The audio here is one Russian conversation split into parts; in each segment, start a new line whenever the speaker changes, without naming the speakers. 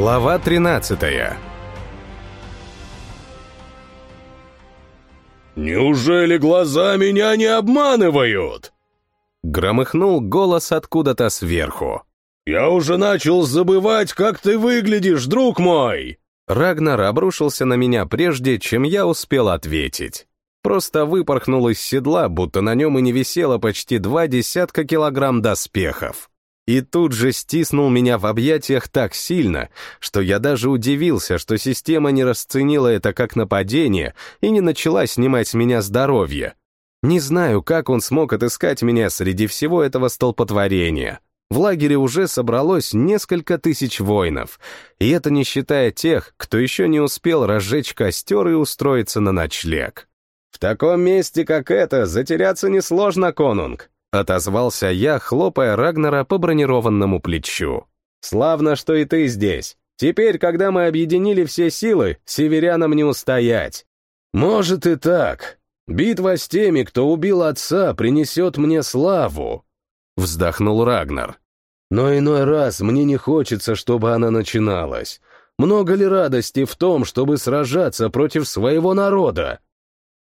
Глава 13
«Неужели глаза меня не обманывают?»
Громыхнул голос откуда-то сверху.
«Я уже начал забывать, как ты выглядишь, друг мой!»
Рагнар обрушился на меня прежде, чем я успел ответить. Просто выпорхнул из седла, будто на нем и не висело почти два десятка килограмм доспехов. И тут же стиснул меня в объятиях так сильно, что я даже удивился, что система не расценила это как нападение и не начала снимать с меня здоровье. Не знаю, как он смог отыскать меня среди всего этого столпотворения. В лагере уже собралось несколько тысяч воинов, и это не считая тех, кто еще не успел разжечь костер и устроиться на ночлег. «В таком месте, как это, затеряться несложно, конунг», — отозвался я, хлопая Рагнера по бронированному плечу. «Славно, что и ты здесь. Теперь, когда мы объединили все силы, северянам не устоять».
«Может и так. Битва с теми, кто убил отца, принесет мне славу», — вздохнул Рагнар. «Но иной раз мне не хочется, чтобы она начиналась. Много ли радости в том, чтобы сражаться против своего народа?»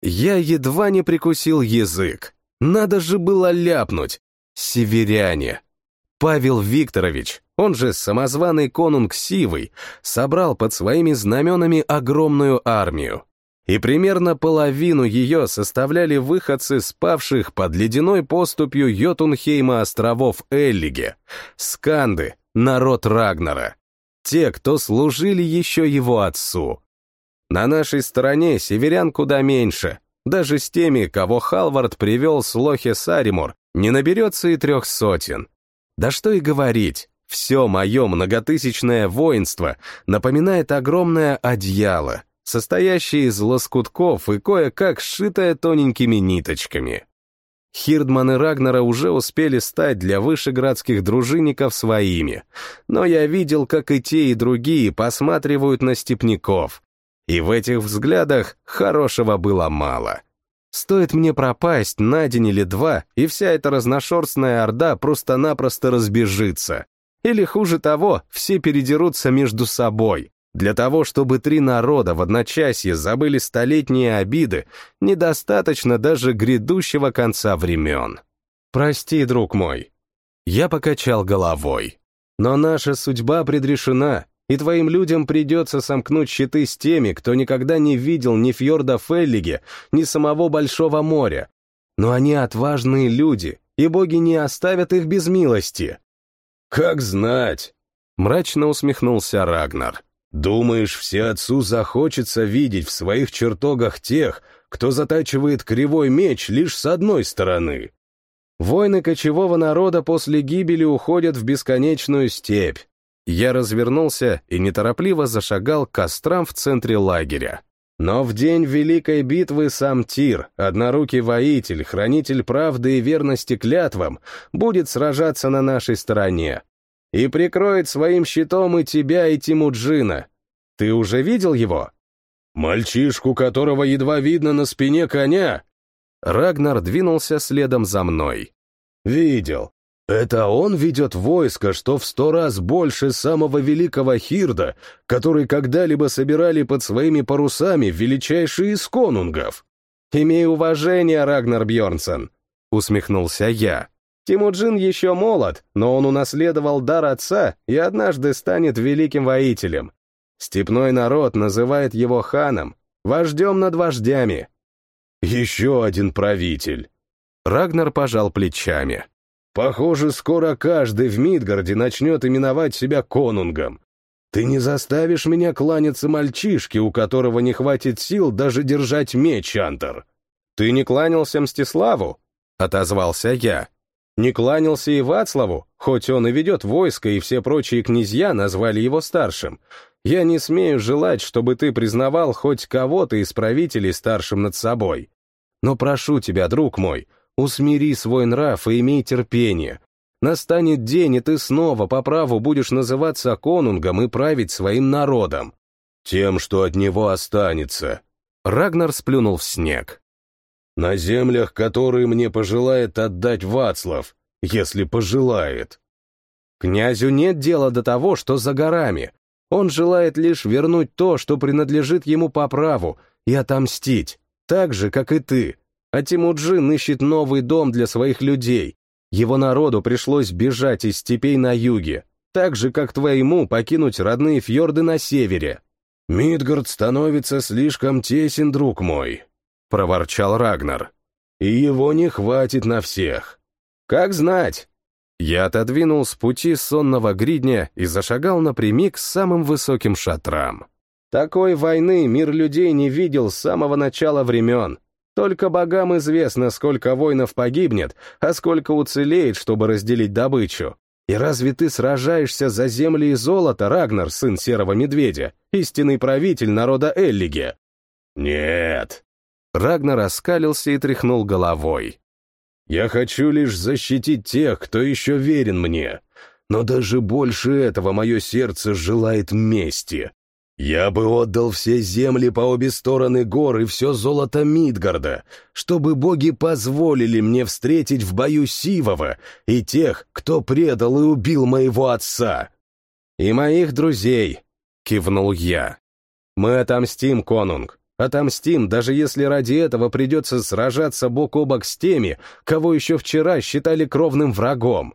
Я едва не прикусил язык. Надо же было ляпнуть. Северяне. Павел Викторович, он же самозваный конунг Сивый, собрал под своими знаменами огромную армию. И примерно половину ее составляли выходцы спавших под ледяной поступью Йотунхейма островов Эллиге, сканды, народ Рагнара. Те, кто служили еще его отцу. На нашей стороне северян куда меньше. Даже с теми, кого Халвард привел с Лохи Саримур, не наберется и трех сотен. Да что и говорить, все мое многотысячное воинство напоминает огромное одеяло, состоящее из лоскутков и кое-как сшитое тоненькими ниточками. Хирдман и Рагнара уже успели стать для вышеградских дружинников своими, но я видел, как и те, и другие посматривают на степняков, и в этих взглядах хорошего было мало. Стоит мне пропасть на день или два, и вся эта разношерстная орда просто-напросто разбежится. Или хуже того, все передерутся между собой. Для того, чтобы три народа в одночасье забыли столетние обиды, недостаточно даже грядущего конца времен. Прости, друг мой. Я покачал головой. Но наша судьба предрешена, и твоим людям придется сомкнуть щиты с теми, кто никогда не видел ни фьорда Феллиге, ни самого Большого моря. Но они отважные люди, и боги не оставят их без милости.
«Как знать!» — мрачно усмехнулся Рагнар. «Думаешь, все отцу захочется видеть в своих чертогах тех, кто затачивает кривой меч лишь с одной стороны?»
Войны кочевого народа после гибели уходят в бесконечную степь, я развернулся и неторопливо зашагал к кострам в центре лагеря. Но в день Великой битвы сам Тир, однорукий воитель, хранитель правды и верности клятвам, будет сражаться на нашей стороне. И прикроет своим щитом и тебя, и Тимуджина. Ты уже видел его?
Мальчишку, которого едва видно на спине коня?
Рагнар двинулся следом за мной.
Видел. Это он ведет войско, что в сто раз больше самого великого Хирда, который когда-либо собирали под своими парусами величайшие из конунгов.
«Имей уважение, Рагнар Бьорнсон», — усмехнулся я. «Тимуджин еще молод, но он унаследовал дар отца и однажды станет великим воителем. Степной народ называет его ханом, вождем над вождями».
«Еще один правитель».
Рагнар пожал плечами.
Похоже, скоро каждый в Мидгарде начнет именовать себя конунгом. Ты не заставишь меня кланяться мальчишке, у которого не хватит сил даже держать меч, Антер.
Ты не кланялся Мстиславу? Отозвался я. Не кланялся и Вацлаву, хоть он и ведет войско, и все прочие князья назвали его старшим. Я не смею желать, чтобы ты признавал хоть кого-то из правителей старшим над собой. Но прошу тебя, друг мой, Усмири свой нрав и имей терпение. Настанет день, и ты снова по праву будешь называться конунгом и править своим народом.
Тем, что от него останется.
Рагнар сплюнул в снег.
На землях, которые мне пожелает отдать Вацлав, если пожелает.
Князю нет дела до того, что за горами. Он желает лишь вернуть то, что принадлежит ему по праву, и отомстить, так же, как и ты. А Тимуджин ищет новый дом для своих людей. Его народу пришлось бежать из степей на юге, так же, как твоему покинуть родные фьорды на севере.
«Мидгард становится слишком тесен, друг мой», — проворчал Рагнар. «И его не хватит на всех».
«Как знать». Я отодвинул с пути сонного гридня и зашагал напрямик к самым высоким шатрам. Такой войны мир людей не видел с самого начала времен. Только богам известно, сколько воинов погибнет, а сколько уцелеет, чтобы разделить добычу. И разве ты сражаешься за земли и золото, Рагнар, сын Серого Медведя, истинный правитель народа Эллиге?
Нет.
Рагнар раскалился и тряхнул головой.
Я хочу лишь защитить тех, кто еще верен мне. Но даже больше этого мое сердце желает мести. Я бы отдал все земли по обе стороны гор и все золото Мидгарда, чтобы боги позволили мне встретить в бою Сивова и тех, кто предал и убил моего отца.
И моих друзей, — кивнул я. Мы отомстим, конунг, отомстим, даже если ради этого придется сражаться бок о бок с теми, кого еще вчера считали кровным врагом.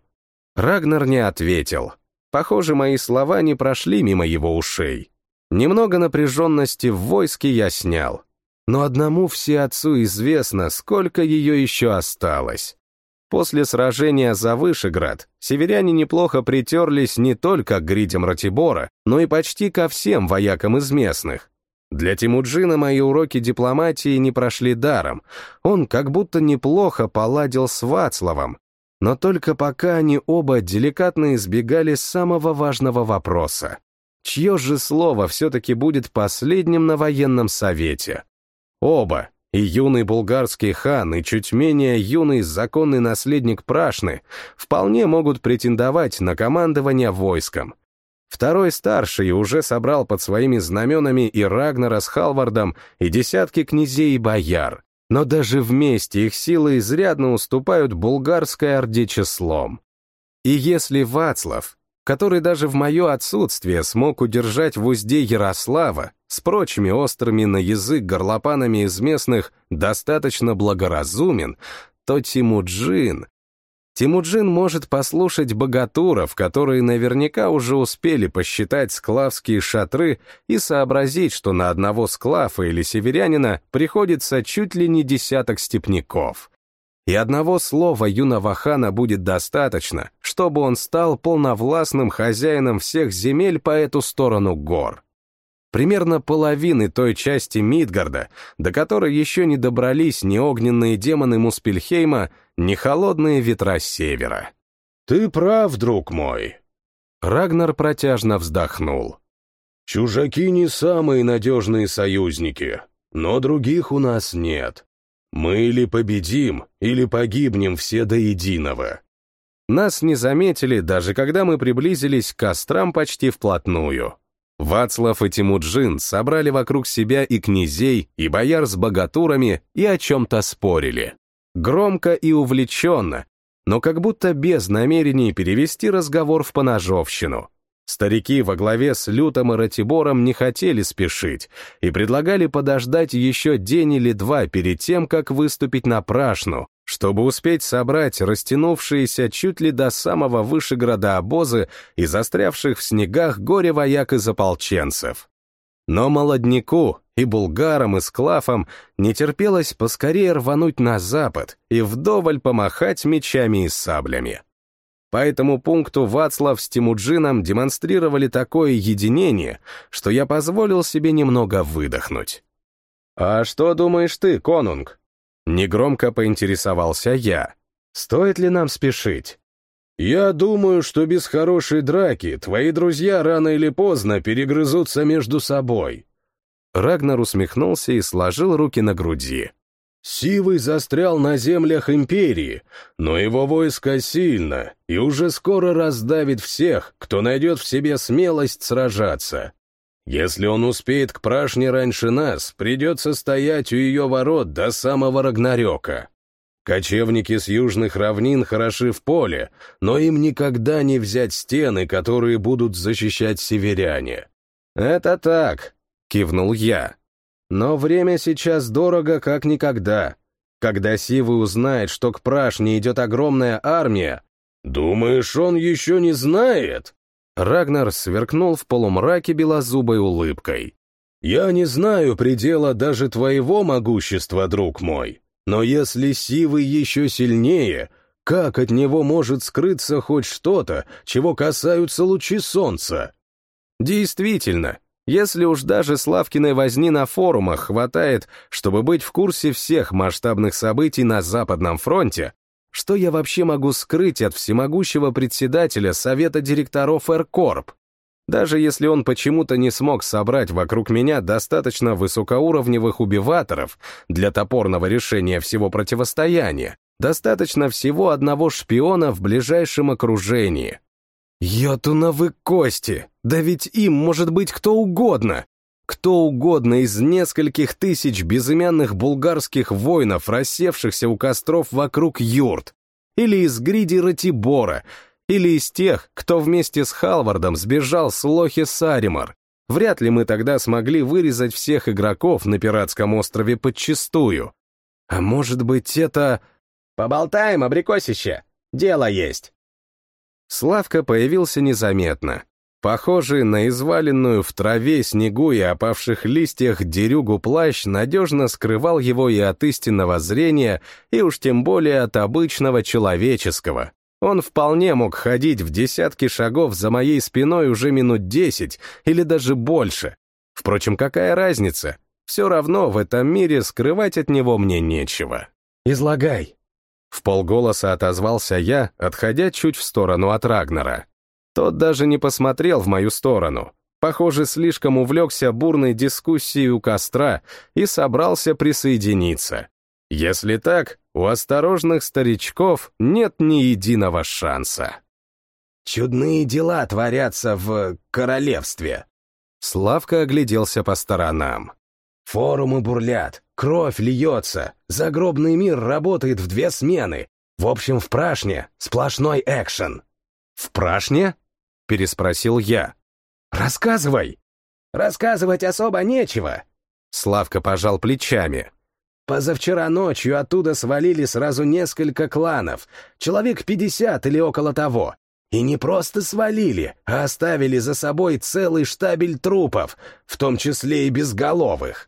Рагнар не ответил. Похоже, мои слова не прошли мимо его ушей. Немного напряженности в войске я снял. Но одному все отцу известно, сколько ее еще осталось. После сражения за Вышеград северяне неплохо притерлись не только к гридям Ратибора, но и почти ко всем воякам из местных. Для Тимуджина мои уроки дипломатии не прошли даром, он как будто неплохо поладил с Вацлавом, но только пока они оба деликатно избегали самого важного вопроса чье же слово все-таки будет последним на военном совете. Оба, и юный булгарский хан, и чуть менее юный законный наследник Прашны, вполне могут претендовать на командование войском. Второй старший уже собрал под своими знаменами и Рагнара с Халвардом, и десятки князей и бояр, но даже вместе их силы изрядно уступают булгарской орде числом. И если Вацлав, который даже в мое отсутствие смог удержать в узде Ярослава с прочими острыми на язык горлопанами из местных достаточно благоразумен, то Тимуджин... Тимуджин может послушать богатуров, которые наверняка уже успели посчитать склавские шатры и сообразить, что на одного склава или северянина приходится чуть ли не десяток степняков. И одного слова юного хана будет достаточно, чтобы он стал полновластным хозяином всех земель по эту сторону гор. Примерно половины той части Мидгарда, до которой еще не добрались ни огненные демоны Муспельхейма, ни холодные ветра севера.
«Ты прав, друг мой!»
Рагнар протяжно вздохнул.
«Чужаки не самые надежные союзники, но других у нас нет. Мы или победим, или погибнем все до единого.
Нас не заметили, даже когда мы приблизились к кострам почти вплотную. Вацлав и Тимуджин собрали вокруг себя и князей, и бояр с богатурами, и о чем-то спорили. Громко и увлеченно, но как будто без намерений перевести разговор в поножовщину. Старики во главе с Лютом и Ратибором не хотели спешить и предлагали подождать еще день или два перед тем, как выступить на Прашну, чтобы успеть собрать растянувшиеся чуть ли до самого Вышеграда обозы и застрявших в снегах горе-вояк из ополченцев. Но молодняку и булгарам, и склафам не терпелось поскорее рвануть на запад и вдоволь помахать мечами и саблями. По этому пункту Вацлав с Тимуджином демонстрировали такое единение, что я позволил себе немного выдохнуть. «А что думаешь ты, конунг?» Негромко поинтересовался я. «Стоит ли нам спешить?»
«Я думаю, что без хорошей драки твои друзья рано или поздно перегрызутся между собой».
Рагнар усмехнулся и сложил руки на груди.
Сивый застрял на землях империи, но его войско сильно и уже скоро раздавит всех, кто найдет в себе смелость сражаться. Если он успеет к прашне раньше нас, придется стоять у ее ворот до самого Рагнарёка. Кочевники с южных равнин хороши в поле, но им никогда не взять стены, которые будут защищать северяне.
«Это так», — кивнул я. «Но время сейчас дорого, как никогда. Когда Сивы узнает, что к Прашне идет огромная армия...» «Думаешь, он еще не знает?» Рагнар сверкнул в полумраке белозубой улыбкой. «Я не знаю предела даже твоего могущества, друг мой, но если Сивы еще сильнее, как от него может скрыться хоть что-то, чего касаются лучи солнца?» Действительно, если уж даже Славкиной возни на форумах хватает, чтобы быть в курсе всех масштабных событий на Западном фронте, что я вообще могу скрыть от всемогущего председателя Совета директоров Эркорп? Даже если он почему-то не смог собрать вокруг меня достаточно высокоуровневых убиваторов для топорного решения всего противостояния, достаточно всего одного шпиона в ближайшем окружении. Йотуновы кости! Да ведь им может быть кто угодно! Кто угодно из нескольких тысяч безымянных булгарских воинов, рассевшихся у костров вокруг юрт, или из гриди Ратибора, или из тех, кто вместе с Халвардом сбежал с Лохи Саримар. Вряд ли мы тогда смогли вырезать всех игроков на пиратском острове подчистую. А может быть, это...
«Поболтаем, абрикосище! Дело есть!»
Славка появился незаметно. Похожий на изваленную в траве, снегу и опавших листьях дерюгу плащ надежно скрывал его и от истинного зрения, и уж тем более от обычного человеческого. Он вполне мог ходить в десятки шагов за моей спиной уже минут десять или даже больше. Впрочем, какая разница? Все равно в этом мире скрывать от него мне нечего.
«Излагай».
В полголоса отозвался я, отходя чуть в сторону от Рагнера. Тот даже не посмотрел в мою сторону. Похоже, слишком увлекся бурной дискуссией у костра и собрался присоединиться. Если так, у осторожных старичков нет ни единого шанса.
«Чудные дела творятся в королевстве».
Славка огляделся по сторонам.
«Форумы бурлят, кровь льется, загробный мир работает в две смены. В общем, в Прашне сплошной экшен».
«В Прашне?» — переспросил я.
«Рассказывай!» «Рассказывать особо нечего».
Славка пожал плечами.
Позавчера ночью оттуда свалили сразу несколько кланов, человек пятьдесят или около того. И не просто свалили, а оставили за собой целый штабель трупов, в том числе и безголовых.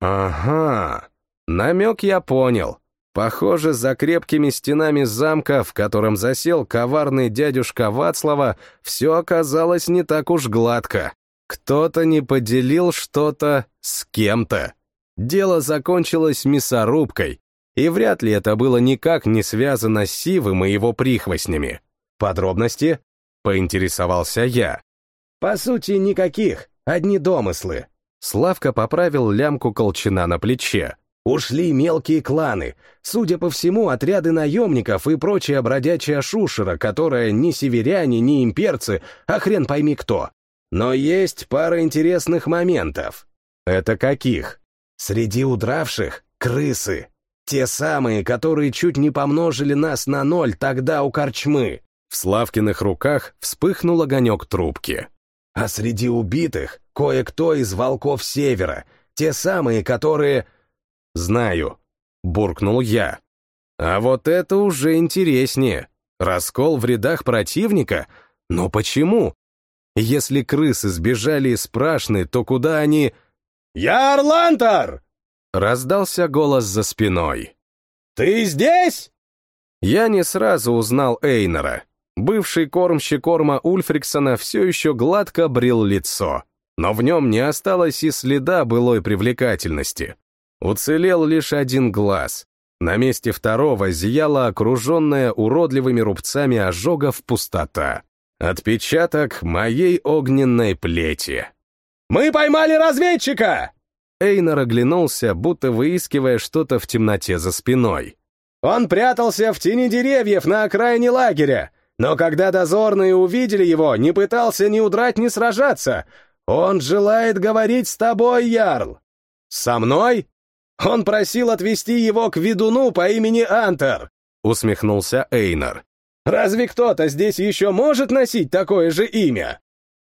Ага, намек я понял. Похоже, за крепкими стенами замка, в котором засел коварный дядюшка Вацлава, все оказалось не так уж гладко. Кто-то не поделил что-то с кем-то. Дело закончилось мясорубкой, и вряд ли это было никак не связано с Сивым и его прихвостнями. Подробности? Поинтересовался я.
По сути, никаких, одни домыслы.
Славка поправил лямку колчана на плече.
Ушли мелкие кланы, судя по всему, отряды наемников и прочая бродячая шушера, которая ни северяне, ни имперцы, а хрен пойми кто. Но есть пара интересных моментов.
Это каких?
Среди удравших — крысы. Те самые, которые чуть не помножили нас на ноль тогда у корчмы.
В Славкиных руках вспыхнул огонек трубки.
А среди убитых — кое-кто из волков Севера, те самые, которые...
«Знаю», — буркнул я. «А вот это уже интереснее. Раскол в рядах противника? Но почему? Если крысы сбежали из Прашны, то куда они...»
«Я Орлантор!»
— раздался голос за спиной.
«Ты здесь?»
Я не сразу узнал Эйнера. Бывший кормщик корма Ульфриксона все еще гладко брил лицо, но в нем не осталось и следа былой привлекательности. Уцелел лишь один глаз. На месте второго зияла окруженная уродливыми рубцами ожогов пустота. Отпечаток моей огненной плети.
«Мы поймали разведчика!»
Эйнар оглянулся, будто выискивая что-то в темноте за спиной.
«Он прятался в тени деревьев на окраине лагеря, но когда дозорные увидели его, не пытался ни удрать, ни сражаться. Он желает говорить с тобой, Ярл!» «Со мной?» «Он просил отвезти его к ведуну по имени Антер», — усмехнулся Эйнар. «Разве кто-то здесь еще может носить такое же имя?»